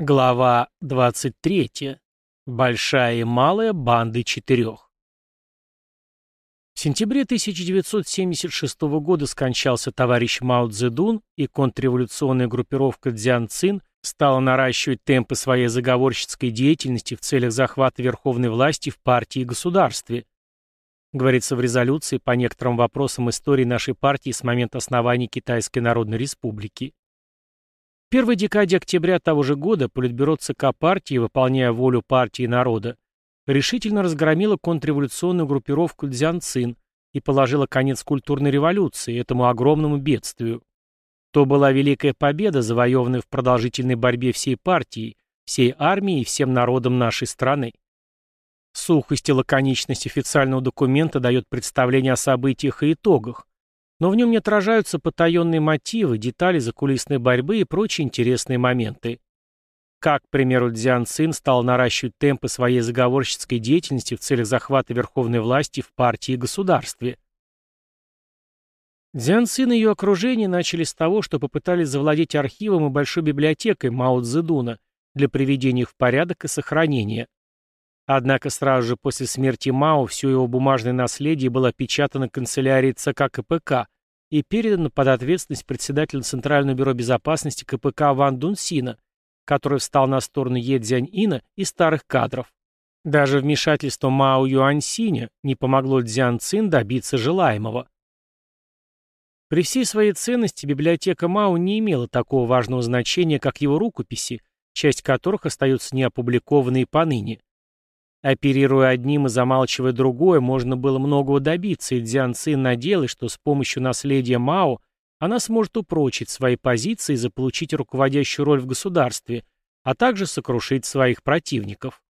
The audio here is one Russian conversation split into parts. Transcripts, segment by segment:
Глава 23. Большая и малая банды четырех. В сентябре 1976 года скончался товарищ Мао Цзэдун, и контрреволюционная группировка Дзян Цин стала наращивать темпы своей заговорщицкой деятельности в целях захвата верховной власти в партии и государстве. Говорится в резолюции по некоторым вопросам истории нашей партии с момента основания Китайской Народной Республики. В первой декаде октября того же года Политбюро ЦК партии, выполняя волю партии и народа, решительно разгромило контрреволюционную группировку Дзянцин и положило конец культурной революции, этому огромному бедствию. То была великая победа, завоеванная в продолжительной борьбе всей партии, всей армии и всем народом нашей страны. Сухость и лаконичность официального документа дает представление о событиях и итогах, но в нем не отражаются потаенные мотивы, детали закулисной борьбы и прочие интересные моменты. Как, к примеру, Дзян Цин стал наращивать темпы своей заговорщицкой деятельности в целях захвата верховной власти в партии и государстве. Дзян Цин и ее окружение начали с того, что попытались завладеть архивом и большой библиотекой Мао Цзэдуна для приведения их в порядок и сохранения. Однако сразу же после смерти Мао все его бумажное наследие было опечатано канцелярией ЦК КПК и передано под ответственность председателя Центрального бюро безопасности КПК Ван Дунсина, который встал на сторону Е Цзянь-Ина и старых кадров. Даже вмешательство Мао Юаньсиня не помогло Цзян Цин добиться желаемого. При всей своей ценности библиотека Мао не имела такого важного значения, как его рукописи, часть которых остается неопубликованной поныне. Оперируя одним и замалчивая другое, можно было многого добиться, и Дзян Цин надеялась, что с помощью наследия Мао она сможет упрочить свои позиции и заполучить руководящую роль в государстве, а также сокрушить своих противников.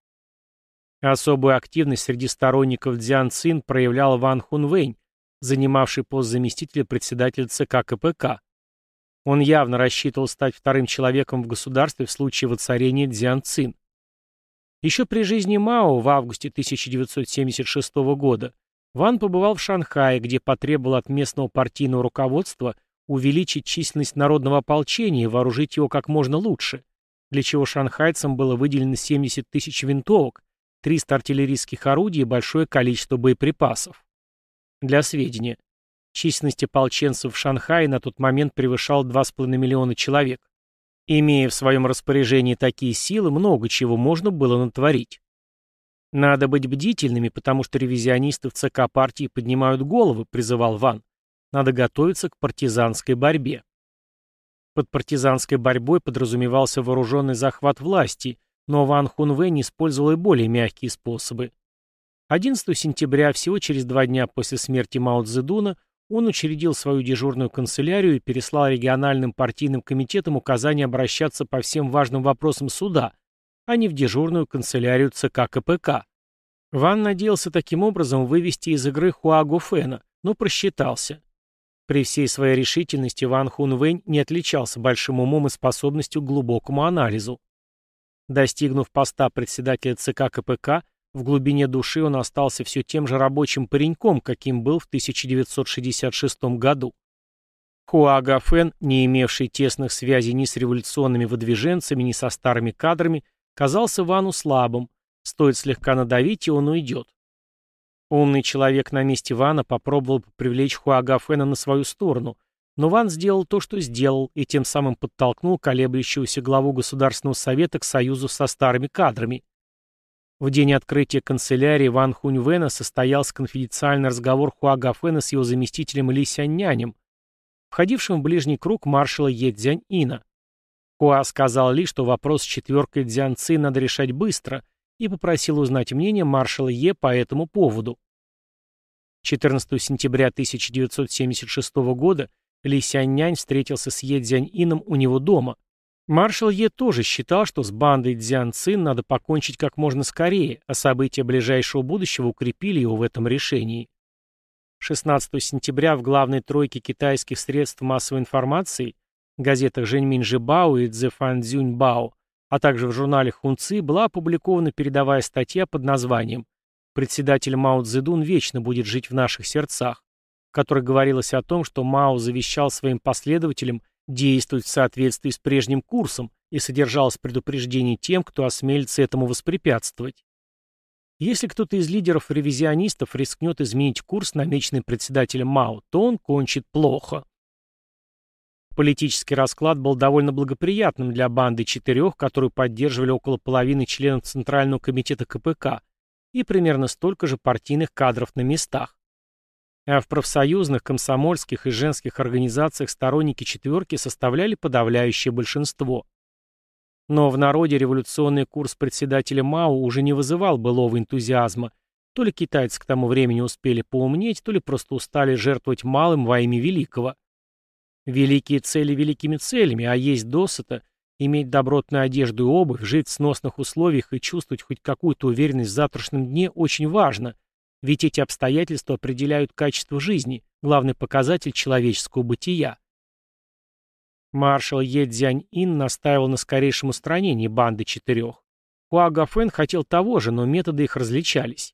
Особую активность среди сторонников Дзян Цин проявлял Ван Хун Вэнь, занимавший пост заместителя председателя ЦК КПК. Он явно рассчитывал стать вторым человеком в государстве в случае воцарения Дзян Цин. Еще при жизни Мао в августе 1976 года Ван побывал в Шанхае, где потребовал от местного партийного руководства увеличить численность народного ополчения и вооружить его как можно лучше, для чего шанхайцам было выделено 70 тысяч винтовок, 300 артиллерийских орудий и большое количество боеприпасов. Для сведения, численность ополченцев в Шанхае на тот момент превышала 2,5 миллиона человек. Имея в своем распоряжении такие силы, много чего можно было натворить. «Надо быть бдительными, потому что ревизионисты в ЦК партии поднимают головы», — призывал Ван. «Надо готовиться к партизанской борьбе». Под партизанской борьбой подразумевался вооруженный захват власти, но Ван Хунвэнь использовал и более мягкие способы. 11 сентября, всего через два дня после смерти Мао Цзэдуна, он учредил свою дежурную канцелярию и переслал региональным партийным комитетам указание обращаться по всем важным вопросам суда, а не в дежурную канцелярию ЦК КПК. Ван надеялся таким образом вывести из игры Хуа Гофена, но просчитался. При всей своей решительности Ван Хун Вэнь не отличался большим умом и способностью к глубокому анализу. Достигнув поста председателя ЦК КПК, в глубине души он остался все тем же рабочим пареньком, каким был в 1966 году. Хуа Гафен, не имевший тесных связей ни с революционными выдвиженцами, ни со старыми кадрами, казался Вану слабым. Стоит слегка надавить, и он уйдет. Умный человек на месте Вана попробовал привлечь Хуа Гафена на свою сторону, но Ван сделал то, что сделал, и тем самым подтолкнул колеблющегося главу Государственного совета к союзу со старыми кадрами. В день открытия канцелярии Ван Хуньвена состоялся конфиденциальный разговор Хуа Гафена с его заместителем Ли Сяннянем, входившим в ближний круг маршала Е Цзянь-Ина. Хуа сказал Ли, что вопрос с четверкой Дзян Ци надо решать быстро, и попросил узнать мнение маршала Е по этому поводу. 14 сентября 1976 года Ли Сяннянь встретился с Е Цзянь-Ином у него дома – Маршал Е тоже считал, что с бандой Дзян Цин надо покончить как можно скорее, а события ближайшего будущего укрепили его в этом решении. 16 сентября в главной тройке китайских средств массовой информации, газетах Жэньминь Жибао и Цзэфан Цзюньбао, а также в журнале Хунци была опубликована передовая статья под названием «Председатель Мао Цзэдун вечно будет жить в наших сердцах», в которой говорилось о том, что Мао завещал своим последователям действовать в соответствии с прежним курсом и содержалось предупреждение тем, кто осмелится этому воспрепятствовать. Если кто-то из лидеров-ревизионистов рискнет изменить курс, намеченный председателем Мао, то он кончит плохо. Политический расклад был довольно благоприятным для банды четырех, которую поддерживали около половины членов Центрального комитета КПК и примерно столько же партийных кадров на местах. А в профсоюзных, комсомольских и женских организациях сторонники четверки составляли подавляющее большинство. Но в народе революционный курс председателя Мао уже не вызывал былого энтузиазма. То ли китайцы к тому времени успели поумнеть, то ли просто устали жертвовать малым во имя великого. Великие цели великими целями, а есть досыта, иметь добротную одежду и обувь, жить в сносных условиях и чувствовать хоть какую-то уверенность в завтрашнем дне очень важно, ведь эти обстоятельства определяют качество жизни, главный показатель человеческого бытия. Маршал Е. Дзянь-Ин настаивал на скорейшем устранении банды четырех. Хуа Гафен хотел того же, но методы их различались.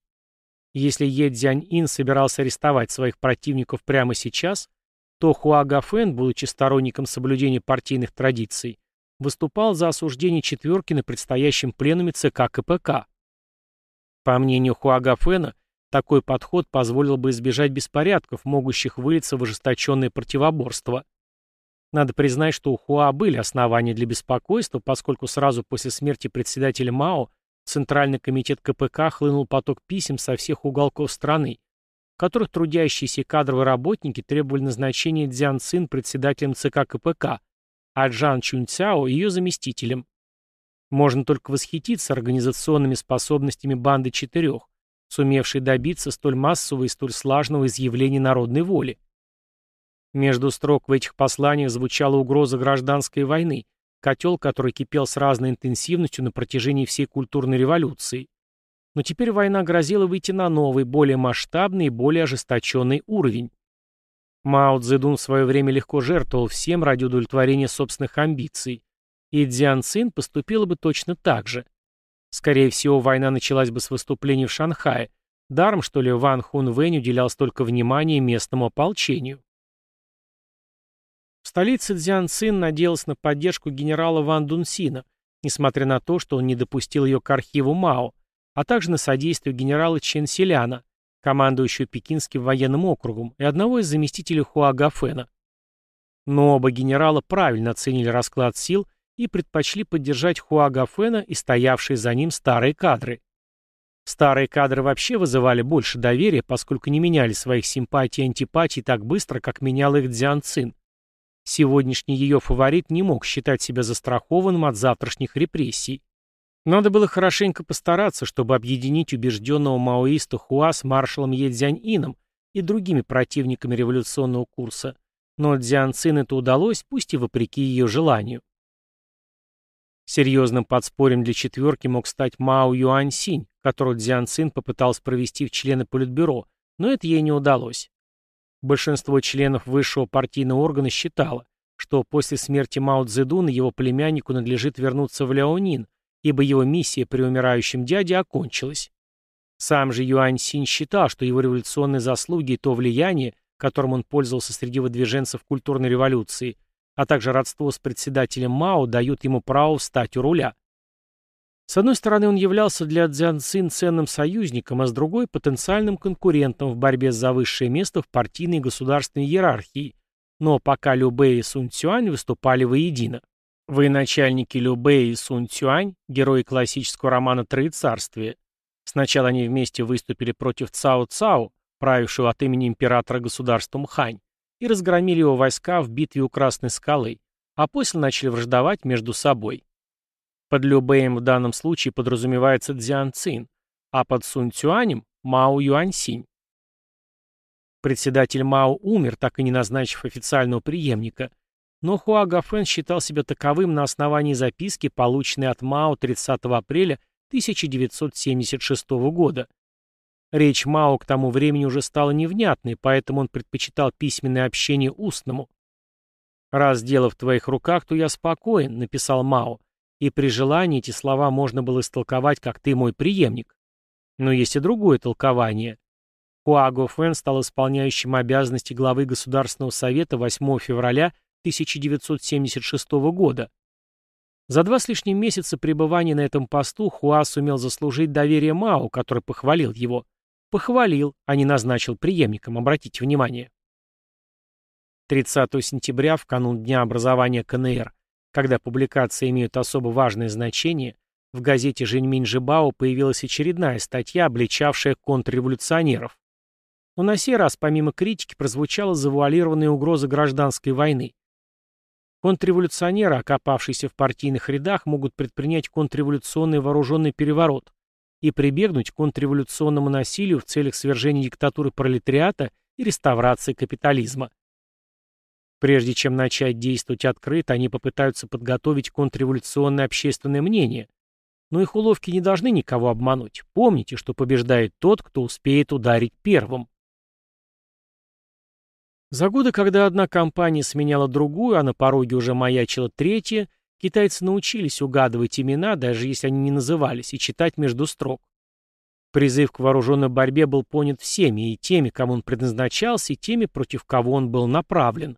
Если Е. Дзянь-Ин собирался арестовать своих противников прямо сейчас, то Хуагафен, будучи сторонником соблюдения партийных традиций, выступал за осуждение четверки на предстоящем пленуме ЦК КПК. По мнению Хуагафена, такой подход позволил бы избежать беспорядков, могущих вылиться в ожесточенное противоборство. Надо признать, что у Хуа были основания для беспокойства, поскольку сразу после смерти председателя Мао Центральный комитет КПК хлынул поток писем со всех уголков страны, в которых трудящиеся кадровые работники требовали назначения Дзян Цин председателем ЦК КПК, а Джан Чунцяо ее заместителем. Можно только восхититься организационными способностями банды четырех, сумевшей добиться столь массового и столь слаженного изъявления народной воли. Между строк в этих посланиях звучала угроза гражданской войны, котел, который кипел с разной интенсивностью на протяжении всей культурной революции. Но теперь война грозила выйти на новый, более масштабный и более ожесточенный уровень. Мао Цзэдун в свое время легко жертвовал всем ради удовлетворения собственных амбиций, и Дзян Цин поступила бы точно так же. Скорее всего, война началась бы с выступлений в Шанхае, даром, что ли, Ван Хун Вэнь уделял столько внимания местному ополчению. В столице Дзян Цин надеялся на поддержку генерала Ван Дунсина, несмотря на то, что он не допустил ее к архиву Мао, а также на содействие генерала Чен Селяна, командующего Пекинским военным округом, и одного из заместителей Хуа Гафена. Но оба генерала правильно оценили расклад сил и предпочли поддержать Хуа Гафена и стоявшие за ним старые кадры. Старые кадры вообще вызывали больше доверия, поскольку не меняли своих симпатий и антипатий так быстро, как менял их Дзян Цин. Сегодняшний ее фаворит не мог считать себя застрахованным от завтрашних репрессий. Надо было хорошенько постараться, чтобы объединить убежденного маоиста Хуа с маршалом Едзянь-Ином и другими противниками революционного курса, но Дзян Цин это удалось, пусть и вопреки ее желанию. Серьезным подспорьем для четверки мог стать Мао Юань Синь, которого Дзян Цин попытался провести в члены Политбюро, но это ей не удалось. Большинство членов высшего партийного органа считало, что после смерти Мао Цзэдуна его племяннику надлежит вернуться в Ляонин, ибо его миссия при умирающем дяде окончилась. Сам же Юань Синь считал, что его революционные заслуги и то влияние, которым он пользовался среди выдвиженцев культурной революции, а также родство с председателем Мао дают ему право встать у руля. С одной стороны, он являлся для Цзян Цин ценным союзником, а с другой – потенциальным конкурентом в борьбе за высшее место в партийной и государственной иерархии, но пока Лю Бэй и Сунь Цюань выступали воедино. Военачальники Лю Бэй и Сунь Цюань, герои классического романа «Троецарствие». Сначала они вместе выступили против Цао Цао, правившего от имени императора государством Хань, и разгромили его войска в битве у Красной скалы, а после начали враждовать между собой. Под Лю Бэем в данном случае подразумевается Цзян Цин, а под Сунь Цюанем – Мао Юаньсинь. Председатель Мао умер, так и не назначив официального преемника – но Хуа Гафен считал себя таковым на основании записки, полученной от Мао 30 апреля 1976 года. Речь Мао к тому времени уже стала невнятной, поэтому он предпочитал письменное общение устному. «Раз дело в твоих руках, то я спокоен», — написал Мао, и при желании эти слова можно было истолковать, как «ты мой преемник». Но есть и другое толкование. Хуа Гофен стал исполняющим обязанности главы Государственного совета 8 февраля 1976 года. За два с лишним месяца пребывания на этом посту Хуа сумел заслужить доверие Мао, который похвалил его. Похвалил, а не назначил преемником, обратите внимание. 30 сентября, в канун Дня образования КНР, когда публикации имеют особо важное значение, в газете «Женьминь Жибао» появилась очередная статья, обличавшая контрреволюционеров. Но на сей раз, помимо критики, прозвучала завуалированная угроза гражданской войны. Контрреволюционеры, окопавшиеся в партийных рядах, могут предпринять контрреволюционный вооруженный переворот и прибегнуть к контрреволюционному насилию в целях свержения диктатуры пролетариата и реставрации капитализма. Прежде чем начать действовать открыто, они попытаются подготовить контрреволюционное общественное мнение. Но их уловки не должны никого обмануть. Помните, что побеждает тот, кто успеет ударить первым. За годы, когда одна компания сменяла другую, а на пороге уже маячила третья, китайцы научились угадывать имена, даже если они не назывались, и читать между строк. Призыв к вооруженной борьбе был понят всеми, и теми, кому он предназначался, и теми, против кого он был направлен.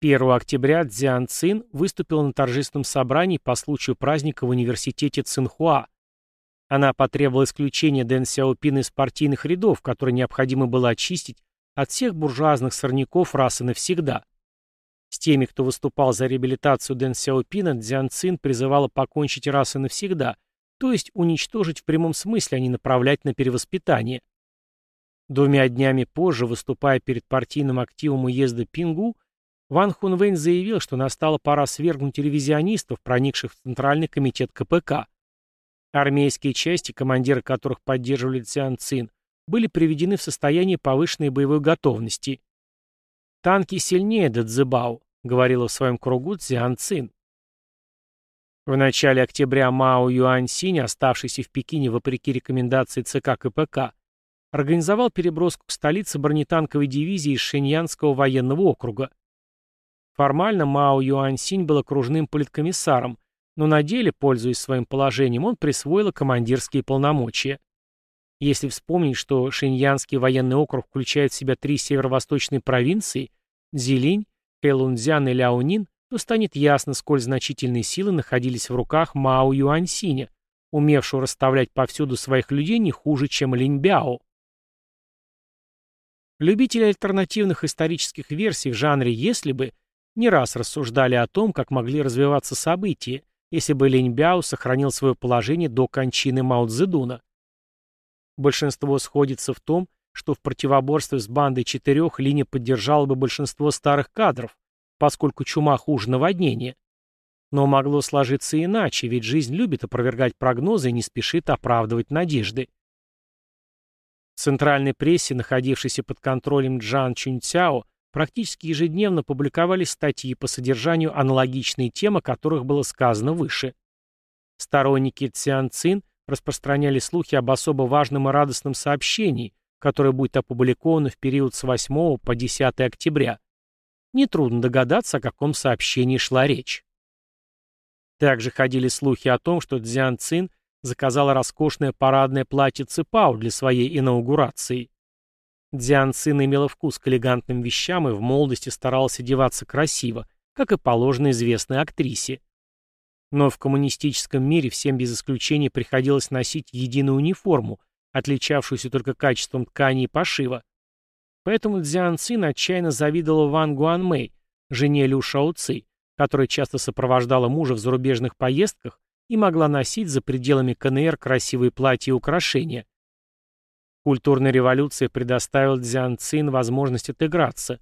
1 октября Цзян Цин выступила на торжественном собрании по случаю праздника в университете Цинхуа. Она потребовала исключения Дэн Сяопина из партийных рядов, которые необходимо было очистить от всех буржуазных сорняков раз и навсегда. С теми, кто выступал за реабилитацию Дэн Сяопина, Дзян Цин призывала покончить раз и навсегда, то есть уничтожить в прямом смысле, а не направлять на перевоспитание. Двумя днями позже, выступая перед партийным активом уезда Пингу, Ван Хунвейн заявил, что настала пора свергнуть ревизионистов, проникших в Центральный комитет КПК. Армейские части, командиры которых поддерживали Цзян Цин, были приведены в состояние повышенной боевой готовности. «Танки сильнее Дадзебао», — говорила в своем кругу Цзян Цин. В начале октября Мао Юаньсинь, оставшийся в Пекине вопреки рекомендации ЦК КПК, организовал переброску к столице бронетанковой дивизии из Шиньянского военного округа. Формально Мао Юаньсинь был окружным политкомиссаром, но на деле, пользуясь своим положением, он присвоил командирские полномочия. Если вспомнить, что Шиньянский военный округ включает в себя три северо-восточные провинции – Зилинь, Хэлунцзян и Ляонин, то станет ясно, сколь значительные силы находились в руках Мао Юаньсиня, умевшего расставлять повсюду своих людей не хуже, чем Линьбяо. Любители альтернативных исторических версий в жанре «если бы» не раз рассуждали о том, как могли развиваться события, если бы Линьбяо сохранил свое положение до кончины Мао Цзэдуна. Большинство сходится в том, что в противоборстве с бандой четырех линия поддержала бы большинство старых кадров, поскольку чума хуже наводнения. Но могло сложиться иначе, ведь жизнь любит опровергать прогнозы и не спешит оправдывать надежды. В центральной прессе, находившейся под контролем Джан Чуньцяо, практически ежедневно публиковались статьи по содержанию аналогичной темы, о которых было сказано выше. Сторонники Цян Цин – распространяли слухи об особо важном и радостном сообщении, которое будет опубликовано в период с 8 по 10 октября. Нетрудно догадаться, о каком сообщении шла речь. Также ходили слухи о том, что Цзян Цин заказала роскошное парадное платье Ципао для своей инаугурации. Дзян Цин имела вкус к элегантным вещам и в молодости старалась одеваться красиво, как и положено известной актрисе. Но в коммунистическом мире всем без исключения приходилось носить единую униформу, отличавшуюся только качеством ткани и пошива. Поэтому Цзян Цин отчаянно завидовала Ван Гуанмэй, жене Лю Шао Ци, которая часто сопровождала мужа в зарубежных поездках и могла носить за пределами КНР красивые платья и украшения. Культурная революция предоставила Цзян Цин возможность отыграться,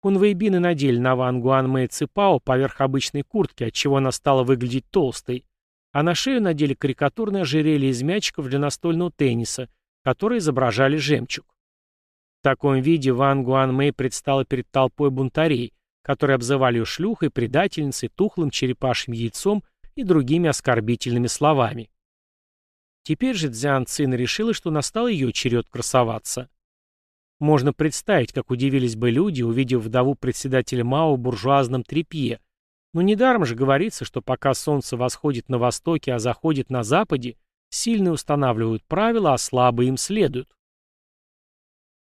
Кунвейбины надели на Ван Гуан Мэй Ципао поверх обычной куртки, отчего она стала выглядеть толстой, а на шею надели карикатурное ожерелье из мячиков для настольного тенниса, которые изображали жемчуг. В таком виде Ван Гуан Мэй предстала перед толпой бунтарей, которые обзывали ее шлюхой, предательницей, тухлым черепашьим яйцом и другими оскорбительными словами. Теперь же Цзян Цин решила, что настал ее черед красоваться. Можно представить, как удивились бы люди, увидев вдову председателя МАО в буржуазном тряпье. Но недаром же говорится, что пока солнце восходит на востоке, а заходит на западе, сильные устанавливают правила, а слабые им следуют.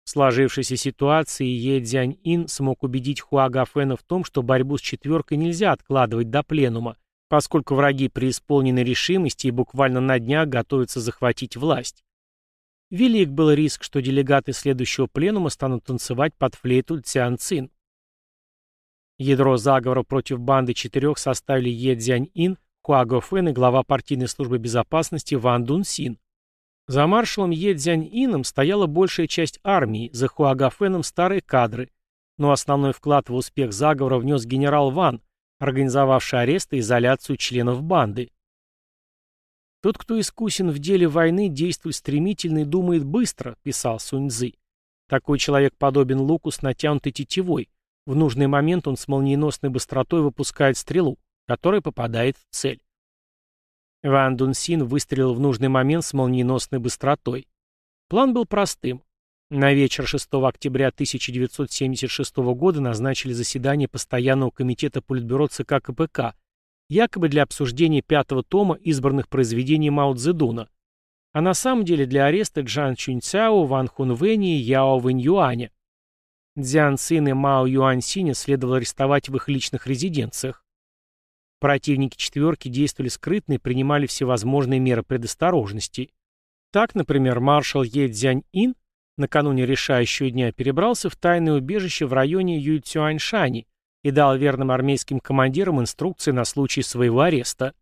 В сложившейся ситуации Е Цзянь-Ин смог убедить Хуа Гафена в том, что борьбу с четверкой нельзя откладывать до пленума, поскольку враги преисполнены решимости и буквально на днях готовятся захватить власть. Велик был риск, что делегаты следующего пленума станут танцевать под флейту Цян Цин. Ядро заговора против банды четырех составили Е Цзянь-Ин, Хуа Гофен и глава партийной службы безопасности Ван Дун Син. За маршалом Е Цзянь-Ином стояла большая часть армии, за Хуа Гафеном старые кадры, но основной вклад в успех заговора внес генерал Ван, организовавший арест и изоляцию членов банды. «Тот, кто искусен в деле войны, действует стремительно и думает быстро», — писал Сунь Цзы. «Такой человек подобен луку с натянутой тетивой. В нужный момент он с молниеносной быстротой выпускает стрелу, которая попадает в цель». Ван Дун Син выстрелил в нужный момент с молниеносной быстротой. План был простым. На вечер 6 октября 1976 года назначили заседание Постоянного комитета Политбюро ЦК КПК, якобы для обсуждения пятого тома избранных произведений Мао Цзэдуна, а на самом деле для ареста Джан Чуньцяо, Ван Хунвэни и Яо Вэньюаня. Дзян Цин и Мао Юань Синя следовало арестовать в их личных резиденциях. Противники четверки действовали скрытно и принимали всевозможные меры предосторожности. Так, например, маршал Е Цзянь Ин накануне решающего дня перебрался в тайное убежище в районе Юйцюаньшани и дал верным армейским командирам инструкции на случай своего ареста.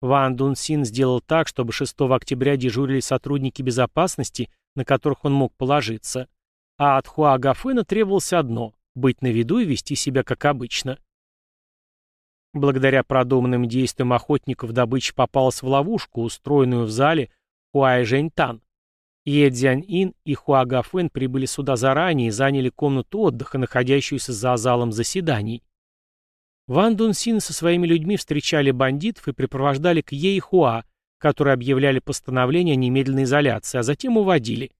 Ван Дун Син сделал так, чтобы 6 октября дежурили сотрудники безопасности, на которых он мог положиться, а от Хуа Гафена требовалось одно – быть на виду и вести себя как обычно. Благодаря продуманным действиям охотников добыча попалась в ловушку, устроенную в зале Хуай Жэньтан. Е Цзянь-Ин и Хуа Гафэн прибыли сюда заранее и заняли комнату отдыха, находящуюся за залом заседаний. Ван Дун Син со своими людьми встречали бандитов и припровождали к Е и Хуа, которые объявляли постановление о немедленной изоляции, а затем уводили.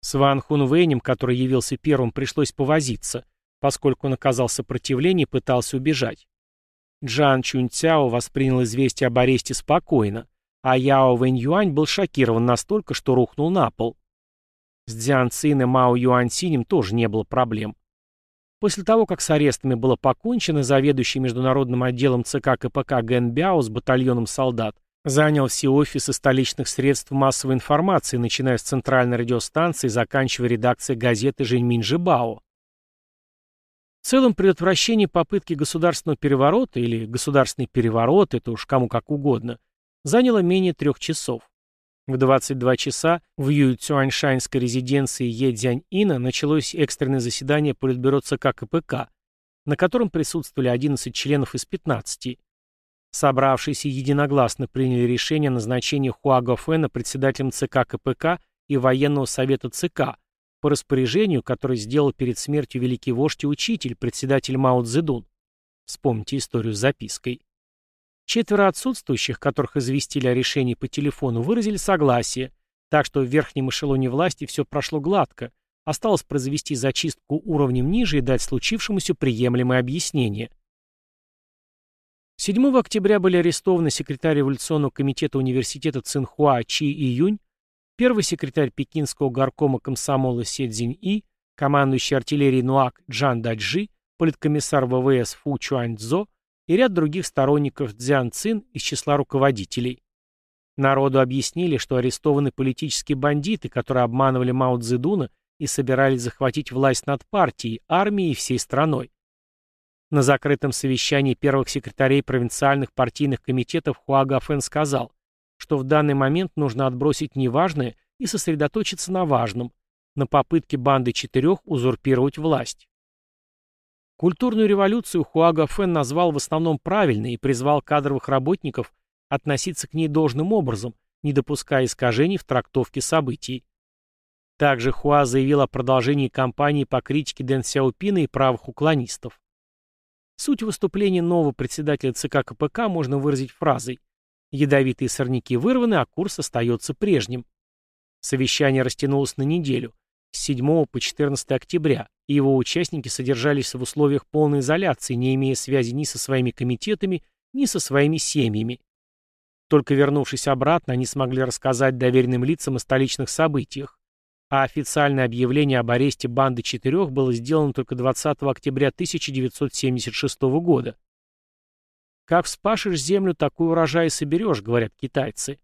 С Ван Хун Вэнем, который явился первым, пришлось повозиться, поскольку он оказал сопротивление и пытался убежать. Джан Чунь Цяо воспринял известие об аресте спокойно а Яо Вэнь Юань был шокирован настолько, что рухнул на пол. С Дзян Цин и Мао Юань Синем тоже не было проблем. После того, как с арестами было покончено, заведующий международным отделом ЦК КПК Ген Бяо с батальоном солдат занял все офисы столичных средств массовой информации, начиная с центральной радиостанции и заканчивая редакцией газеты Жэньминь Жибао. В целом предотвращение попытки государственного переворота или государственный переворот, это уж кому как угодно, заняло менее трех часов. В 22 часа в Юйцюаньшаньской резиденции Едзянь-Ина началось экстренное заседание Политбюро ЦК КПК, на котором присутствовали 11 членов из 15. Собравшиеся единогласно приняли решение о назначении Хуаго Фэна председателем ЦК КПК и военного совета ЦК по распоряжению, которое сделал перед смертью великий вождь и учитель, председатель Мао Цзэдун. Вспомните историю с запиской. Четверо отсутствующих, которых известили о решении по телефону, выразили согласие, так что в верхнем эшелоне власти все прошло гладко, осталось произвести зачистку уровнем ниже и дать случившемуся приемлемое объяснение. 7 октября были арестованы секретарь революционного комитета университета Цинхуа Чи Июнь, первый секретарь пекинского горкома комсомола Се Цзинь И, командующий артиллерией НУАК Джан Даджи, политкомиссар ВВС Фу Чуань Цзо, и ряд других сторонников Цзян Цин из числа руководителей. Народу объяснили, что арестованы политические бандиты, которые обманывали Мао Цзэдуна и собирались захватить власть над партией, армией и всей страной. На закрытом совещании первых секретарей провинциальных партийных комитетов Хуага Фэн сказал, что в данный момент нужно отбросить неважное и сосредоточиться на важном, на попытке банды четырех узурпировать власть. Культурную революцию Хуага Фэн назвал в основном правильной и призвал кадровых работников относиться к ней должным образом, не допуская искажений в трактовке событий. Также Хуа заявил о продолжении кампании по критике Дэн Сяопина и правых уклонистов. Суть выступления нового председателя ЦК КПК можно выразить фразой «Ядовитые сорняки вырваны, а курс остается прежним». Совещание растянулось на неделю, с 7 по 14 октября, и его участники содержались в условиях полной изоляции, не имея связи ни со своими комитетами, ни со своими семьями. Только вернувшись обратно, они смогли рассказать доверенным лицам о столичных событиях, а официальное объявление об аресте банды четырех было сделано только 20 октября 1976 года. «Как вспашешь землю, такой урожай и соберешь», — говорят китайцы.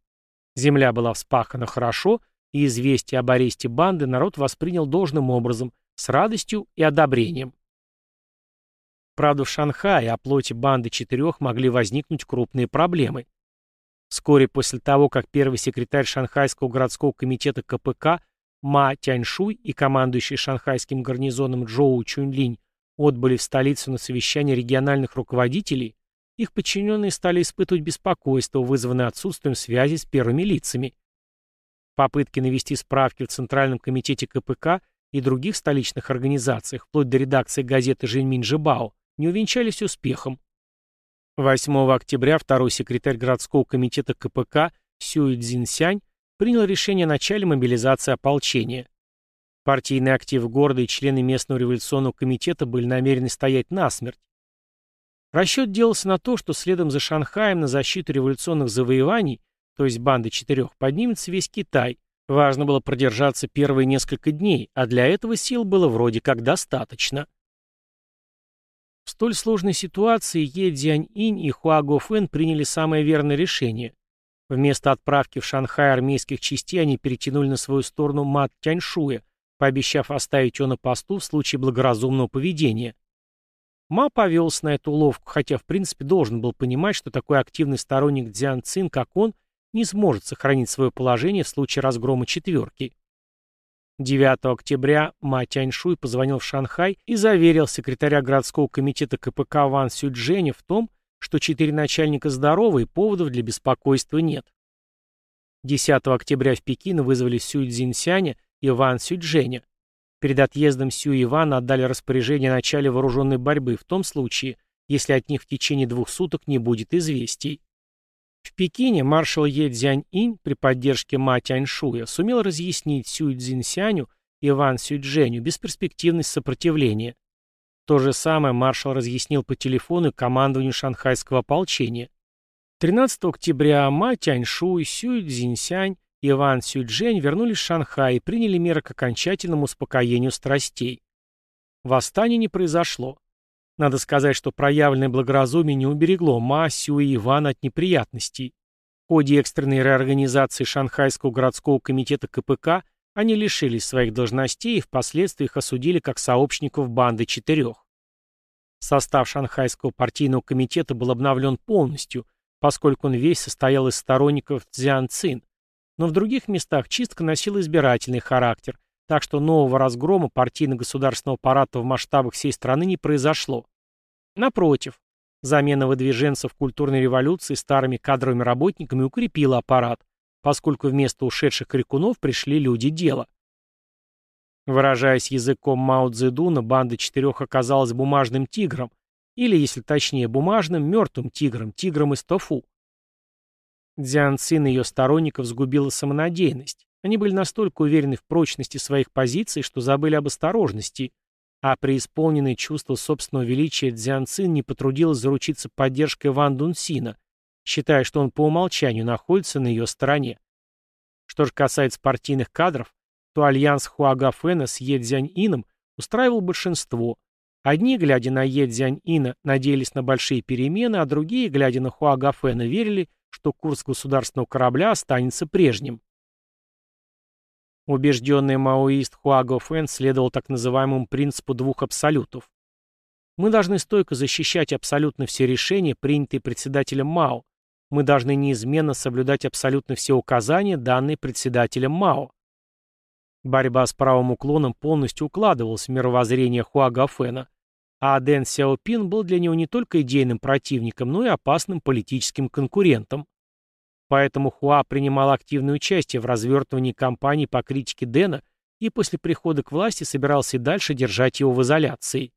Земля была вспахана хорошо, и известие об аресте банды народ воспринял должным образом, с радостью и одобрением. Правда, в Шанхае о плоти банды четырех могли возникнуть крупные проблемы. Вскоре после того, как первый секретарь Шанхайского городского комитета КПК Ма Тяньшуй и командующий шанхайским гарнизоном Джоу Чунлинь отбыли в столицу на совещание региональных руководителей, их подчиненные стали испытывать беспокойство, вызванное отсутствием связи с первыми лицами. Попытки навести справки в Центральном комитете КПК и других столичных организациях, вплоть до редакции газеты «Жэньминь Жибао», не увенчались успехом. 8 октября второй секретарь городского комитета КПК Сюй Цзинсянь принял решение о начале мобилизации ополчения. Партийный актив города и члены местного революционного комитета были намерены стоять насмерть. Расчет делался на то, что следом за Шанхаем на защиту революционных завоеваний, то есть банды четырех, поднимется весь Китай. Важно было продержаться первые несколько дней, а для этого сил было вроде как достаточно. В столь сложной ситуации Е Дзянь-инь и Хуа Гофэн приняли самое верное решение. Вместо отправки в Шанхай армейских частей они перетянули на свою сторону Мат Тяньшуя, пообещав оставить его на посту в случае благоразумного поведения. Ма повелся на эту уловку, хотя в принципе должен был понимать, что такой активный сторонник Дзян Цин, как он, не сможет сохранить свое положение в случае разгрома четверки. 9 октября Ма Тяньшуй позвонил в Шанхай и заверил секретаря городского комитета КПК Ван Сюдженя в том, что четыре начальника здоровы и поводов для беспокойства нет. 10 октября в Пекин вызвали Сюй Цзиньсяня и Ван Сюйчжэня. Перед отъездом Сюй и Ван отдали распоряжение о начале вооруженной борьбы в том случае, если от них в течение двух суток не будет известий. В Пекине маршал Е Цзянь-инь при поддержке Ма Тяньшуя сумел разъяснить Сюй Цзиньсяню и Ван Сюйчжэню бесперспективность сопротивления. То же самое маршал разъяснил по телефону командованию шанхайского ополчения. 13 октября Ма Тяньшуй, Сюй Цзиньсянь и Ван Сюйчжэнь вернулись в Шанхай и приняли меры к окончательному успокоению страстей. Восстание не произошло. Надо сказать, что проявленное благоразумие не уберегло Ма, Сюй и Ивана от неприятностей. В ходе экстренной реорганизации Шанхайского городского комитета КПК они лишились своих должностей и впоследствии их осудили как сообщников банды четырех. Состав Шанхайского партийного комитета был обновлен полностью, поскольку он весь состоял из сторонников Цзян Цин, но в других местах чистка носила избирательный характер, так что нового разгрома партийно-государственного аппарата в масштабах всей страны не произошло. Напротив, замена выдвиженцев культурной революции старыми кадровыми работниками укрепила аппарат, поскольку вместо ушедших крикунов пришли люди дела. Выражаясь языком Мао Цзэдуна, банда четырех оказалась бумажным тигром, или, если точнее, бумажным мертвым тигром, тигром из тофу. Дзян Цин и ее сторонников сгубила самонадеянность. Они были настолько уверены в прочности своих позиций, что забыли об осторожности, а преисполненное чувство собственного величия Дзян Цин не потрудилось заручиться поддержкой Ван Дун Сина, считая, что он по умолчанию находится на ее стороне. Что же касается партийных кадров, то альянс Хуагафена с Едзянь-Ином устраивал большинство. Одни, глядя на Едзянь-Ина, надеялись на большие перемены, а другие, глядя на Хуагафена, верили, что курс государственного корабля останется прежним. Убежденный маоист Хуагафен следовал так называемому принципу двух абсолютов. Мы должны стойко защищать абсолютно все решения, принятые председателем Мао, мы должны неизменно соблюдать абсолютно все указания, данные председателем МАО. Борьба с правым уклоном полностью укладывалась в мировоззрение Хуа Гафена, а Дэн Сяопин был для него не только идейным противником, но и опасным политическим конкурентом. Поэтому Хуа принимал активное участие в развертывании кампании по критике Дэна и после прихода к власти собирался и дальше держать его в изоляции.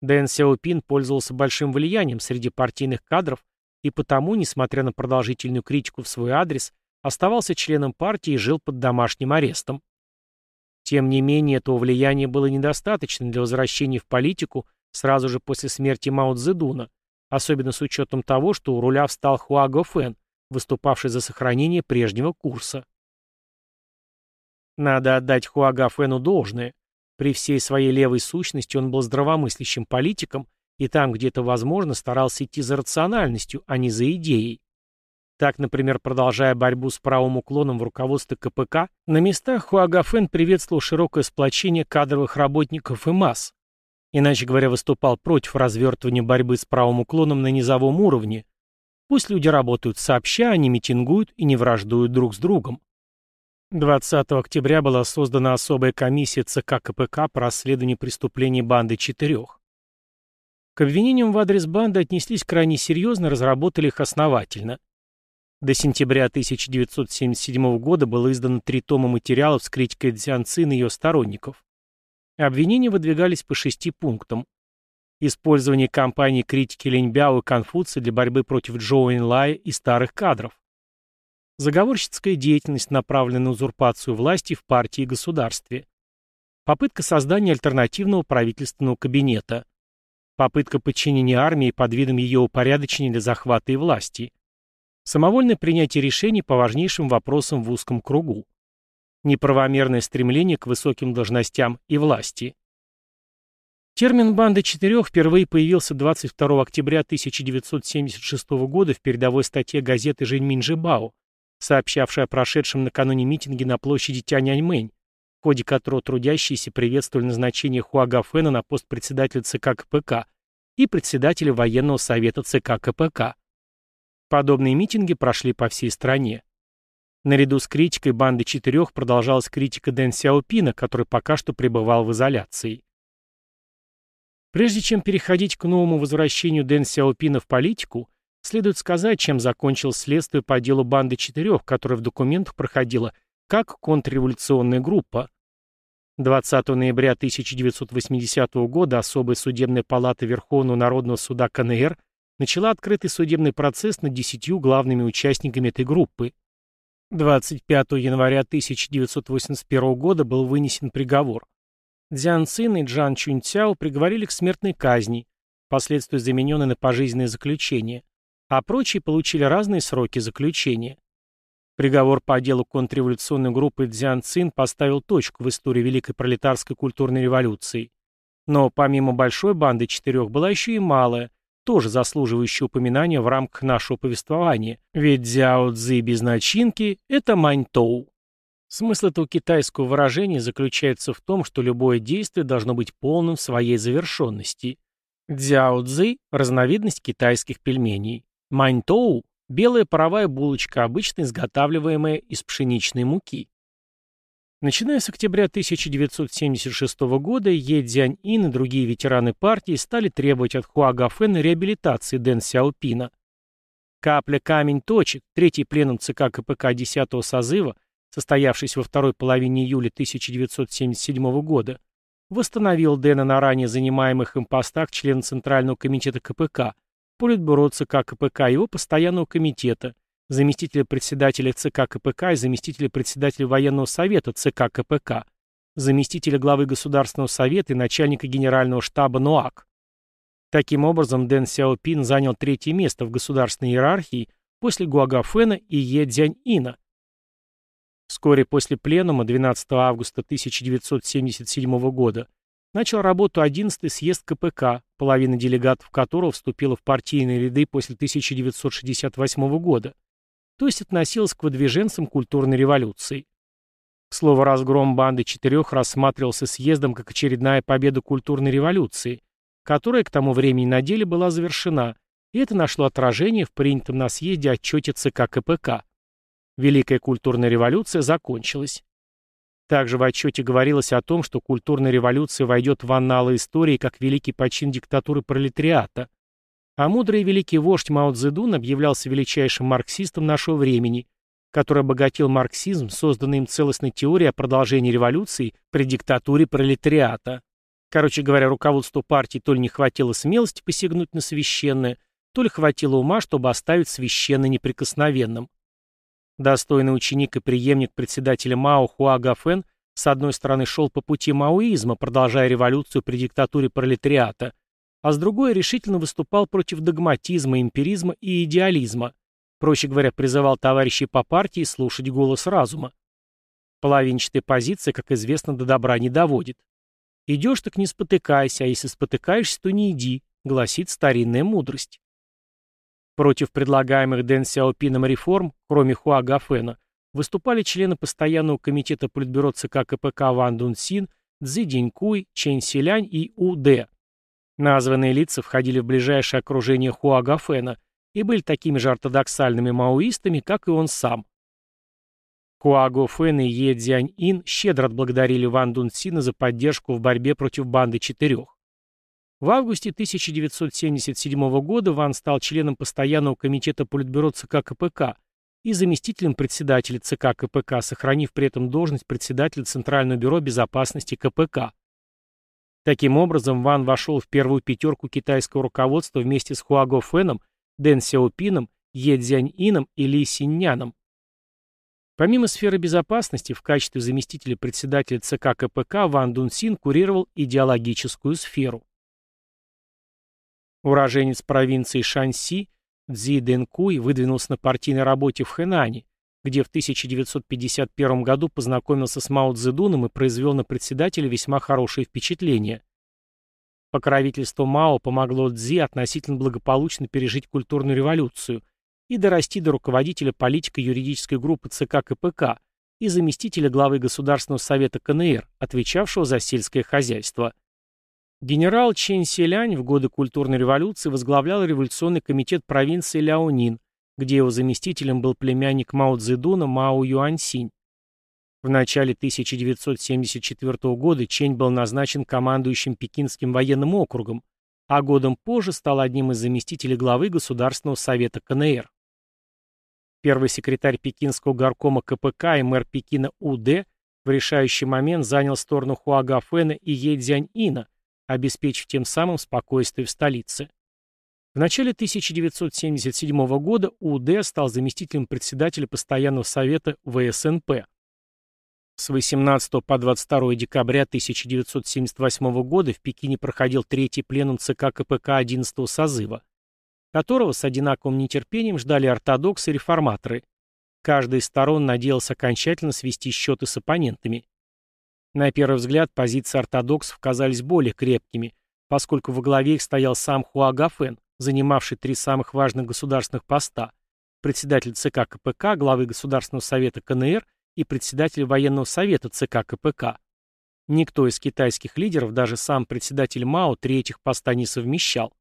Дэн Сяопин пользовался большим влиянием среди партийных кадров и потому, несмотря на продолжительную критику в свой адрес, оставался членом партии и жил под домашним арестом. Тем не менее, этого влияния было недостаточно для возвращения в политику сразу же после смерти Мао Цзэдуна, особенно с учетом того, что у руля встал Хуа Гофен, выступавший за сохранение прежнего курса. Надо отдать Хуага Фэну должное. При всей своей левой сущности он был здравомыслящим политиком и там, где это возможно, старался идти за рациональностью, а не за идеей. Так, например, продолжая борьбу с правым уклоном в руководстве КПК, на местах Хуагафен приветствовал широкое сплочение кадровых работников и масс. Иначе говоря, выступал против развертывания борьбы с правым уклоном на низовом уровне. Пусть люди работают сообща, они митингуют и не враждуют друг с другом. 20 октября была создана особая комиссия ЦК КПК по расследованию преступлений банды четырех. К обвинениям в адрес банды отнеслись крайне серьезно разработали их основательно – до сентября 1977 года было издано три тома материалов с критикой Дзянцин и ее сторонников. Обвинения выдвигались по шести пунктам. Использование кампании критики Леньбяо и Конфуция для борьбы против Джоу Энлая и старых кадров. Заговорщицкая деятельность, направленная на узурпацию власти в партии и государстве. Попытка создания альтернативного правительственного кабинета. Попытка подчинения армии под видом ее упорядочения для захвата и власти. Самовольное принятие решений по важнейшим вопросам в узком кругу. Неправомерное стремление к высоким должностям и власти. Термин «банда четырех» впервые появился 22 октября 1976 года в передовой статье газеты «Жэньминь Жибао», сообщавшей о прошедшем накануне митинге на площади Тяньаньмэнь, в ходе которого трудящиеся приветствовали назначение Хуага Фэна на пост председателя ЦК КПК и председателя военного совета ЦК КПК. Подобные митинги прошли по всей стране. Наряду с критикой банды четырех продолжалась критика Дэн Сяопина, который пока что пребывал в изоляции. Прежде чем переходить к новому возвращению Дэн Сяопина в политику, следует сказать, чем закончилось следствие по делу банды четырех, которое в документах проходило как контрреволюционная группа. 20 ноября 1980 года особая судебная палата Верховного народного суда КНР начала открытый судебный процесс над десятью главными участниками этой группы. 25 января 1981 года был вынесен приговор. Дзян Цин и Джан Чуньцяо приговорили к смертной казни, впоследствии замененной на пожизненное заключение, а прочие получили разные сроки заключения. Приговор по делу контрреволюционной группы Дзян Цин поставил точку в истории Великой пролетарской культурной революции. Но помимо большой банды четырех была еще и малая – тоже заслуживающий упоминания в рамках нашего повествования, ведь дзяо цзи без начинки – это маньтоу. Смысл этого китайского выражения заключается в том, что любое действие должно быть полным в своей завершенности. Дзяо цзи – разновидность китайских пельменей. Маньтоу – белая паровая булочка, обычно изготавливаемая из пшеничной муки. Начиная с октября 1976 года, Е Цзянь-Ин и другие ветераны партии стали требовать от Хуага Фэна реабилитации Дэн Сяопина. Капля камень точит, третий пленум ЦК КПК 10 созыва, состоявшийся во второй половине июля 1977 года, восстановил Дэна на ранее занимаемых им постах члена Центрального комитета КПК, Политбюро ЦК КПК его постоянного комитета, заместителя председателя ЦК КПК и заместителя председателя военного совета ЦК КПК, заместителя главы Государственного совета и начальника генерального штаба НОАК. Таким образом, Дэн Сяопин занял третье место в государственной иерархии после Гуагафена и Е Цзяньина. Вскоре после пленума 12 августа 1977 года начал работу 11-й съезд КПК, половина делегатов которого вступила в партийные ряды после 1968 года то есть относилась к выдвиженцам культурной революции. К слову, разгром банды четырех рассматривался съездом как очередная победа культурной революции, которая к тому времени на деле была завершена, и это нашло отражение в принятом на съезде отчете ЦК КПК. Великая культурная революция закончилась. Также в отчете говорилось о том, что культурная революция войдет в анналы истории как великий почин диктатуры пролетариата – а мудрый и великий вождь Мао Цзэдун объявлялся величайшим марксистом нашего времени, который обогатил марксизм, созданный им целостной теорией о продолжении революции при диктатуре пролетариата. Короче говоря, руководству партии то ли не хватило смелости посягнуть на священное, то ли хватило ума, чтобы оставить священное неприкосновенным. Достойный ученик и преемник председателя Мао Хуа Гафен с одной стороны шел по пути маоизма, продолжая революцию при диктатуре пролетариата, а с другой решительно выступал против догматизма, эмпиризма и идеализма. Проще говоря, призывал товарищей по партии слушать голос разума. Половинчатая позиция, как известно, до добра не доводит. Идешь, так не спотыкайся, а если спотыкаешься, то не иди, гласит старинная мудрость. Против предлагаемых Дэн Сяопином реформ, кроме Хуа Гафена, выступали члены постоянного комитета Политбюро ЦК КПК Ван Дун Син, Цзи Динькуй, Чэнь Силянь и У Дэ. Названные лица входили в ближайшее окружение Хуа Гафена и были такими же ортодоксальными маоистами, как и он сам. Хуаго Фэн и Е Цзянь Ин щедро отблагодарили Ван Дун Сина за поддержку в борьбе против банды четырех. В августе 1977 года Ван стал членом постоянного комитета Политбюро ЦК КПК и заместителем председателя ЦК КПК, сохранив при этом должность председателя Центрального бюро безопасности КПК. Таким образом, Ван вошел в первую пятерку китайского руководства вместе с Хуаго Фэном, Дэн Сяопином, Е Цзянь Ином и Ли Синьяном. Помимо сферы безопасности, в качестве заместителя председателя ЦК КПК Ван Дун Син курировал идеологическую сферу. Уроженец провинции Шаньси, Цзи Дэнкуй выдвинулся на партийной работе в Хэнане, где в 1951 году познакомился с Мао Цзэдуном и произвел на председателя весьма хорошее впечатление. Покровительство Мао помогло Цзи относительно благополучно пережить культурную революцию и дорасти до руководителя политико-юридической группы ЦК КПК и заместителя главы Государственного совета КНР, отвечавшего за сельское хозяйство. Генерал Чен Селянь в годы культурной революции возглавлял революционный комитет провинции Ляонин, где его заместителем был племянник Мао Цзэдуна Мао Юаньсинь. В начале 1974 года Чень был назначен командующим Пекинским военным округом, а годом позже стал одним из заместителей главы Государственного совета КНР. Первый секретарь Пекинского горкома КПК и мэр Пекина УД в решающий момент занял сторону Хуага Фэна и Е Цзянь-Ина, обеспечив тем самым спокойствие в столице. В начале 1977 года УД стал заместителем председателя постоянного совета ВСНП. С 18 по 22 декабря 1978 года в Пекине проходил третий пленум ЦК КПК 11 созыва, которого с одинаковым нетерпением ждали ортодоксы и реформаторы. Каждый из сторон надеялся окончательно свести счеты с оппонентами. На первый взгляд позиции ортодоксов казались более крепкими, поскольку во главе их стоял сам Хуагафен, занимавший три самых важных государственных поста – председатель ЦК КПК, главы Государственного совета КНР и председатель военного совета ЦК КПК. Никто из китайских лидеров, даже сам председатель Мао, три этих поста не совмещал.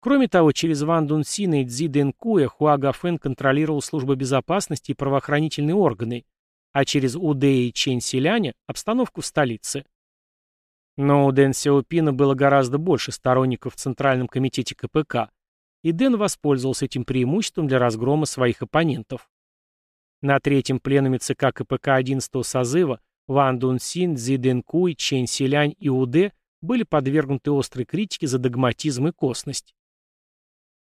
Кроме того, через Ван Дун Сина и Цзи Дэн Куя Хуа Гафен контролировал службу безопасности и правоохранительные органы, а через Удэ и Чэнь Силяня – обстановку в столице. Но у Дэн Сяопина было гораздо больше сторонников в Центральном комитете КПК, и Дэн воспользовался этим преимуществом для разгрома своих оппонентов. На третьем пленуме ЦК КПК 11 созыва Ван Дун Син, Цзи Дэн Куй, Чэнь Силянь и Удэ были подвергнуты острой критике за догматизм и косность.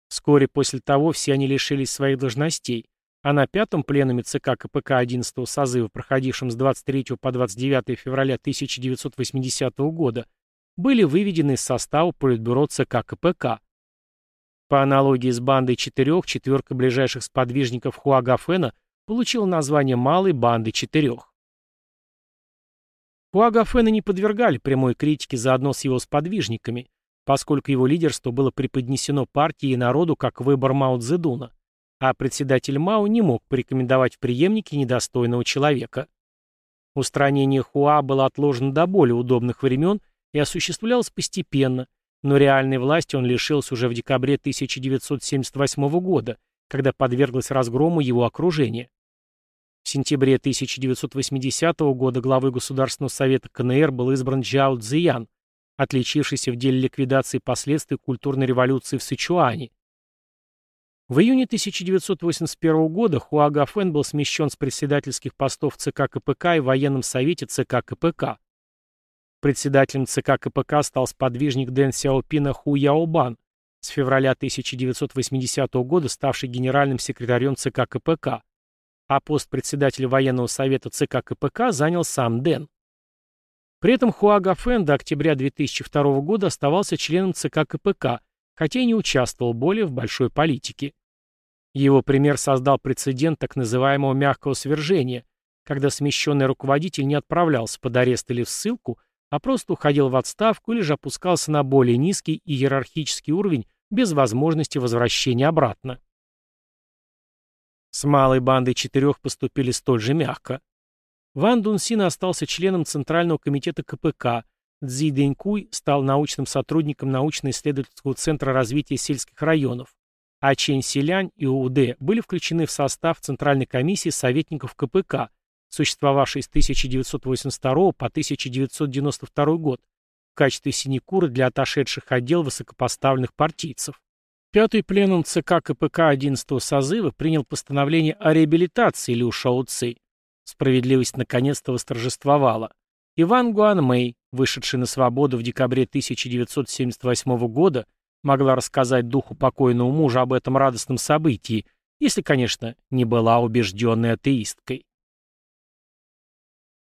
Вскоре после того все они лишились своих должностей, а на пятом пленуме ЦК КПК 11 созыва, проходившем с 23 по 29 февраля 1980 года, были выведены из состава Политбюро ЦК КПК. По аналогии с бандой четырех, четверка ближайших сподвижников Хуагафена получила название «Малой банды четырех». Хуагафена не подвергали прямой критике заодно с его сподвижниками, поскольку его лидерство было преподнесено партии и народу как выбор Мао Цзэдуна а председатель Мао не мог порекомендовать в преемнике недостойного человека. Устранение Хуа было отложено до более удобных времен и осуществлялось постепенно, но реальной власти он лишился уже в декабре 1978 года, когда подверглось разгрому его окружение. В сентябре 1980 года главой Государственного совета КНР был избран Джао Цзиян, отличившийся в деле ликвидации последствий культурной революции в Сычуане. В июне 1981 года Хуага Фэн был смещен с председательских постов ЦК КПК и в военном совете ЦК КПК. Председателем ЦК КПК стал сподвижник Дэн Сяопина Ху Яобан, с февраля 1980 года ставший генеральным секретарем ЦК КПК, а пост председателя военного совета ЦК КПК занял сам Дэн. При этом Хуага Фэн до октября 2002 года оставался членом ЦК КПК, хотя и не участвовал более в большой политике. Его пример создал прецедент так называемого мягкого свержения, когда смещенный руководитель не отправлялся под арест или в ссылку, а просто уходил в отставку или же опускался на более низкий иерархический уровень без возможности возвращения обратно. С малой бандой четырех поступили столь же мягко. Ван Дунсин остался членом Центрального комитета КПК, Цзи Дэнькуй стал научным сотрудником научно-исследовательского центра развития сельских районов, а Чен Силянь и УД были включены в состав Центральной комиссии советников КПК, существовавшей с 1982 по 1992 год, в качестве синекуры для отошедших отдел высокопоставленных партийцев. Пятый пленум ЦК КПК 11 созыва принял постановление о реабилитации Лю Шао Ци. Справедливость наконец-то восторжествовала. Иван Гуан Мэй, вышедший на свободу в декабре 1978 года, могла рассказать духу покойного мужа об этом радостном событии, если, конечно, не была убежденной атеисткой.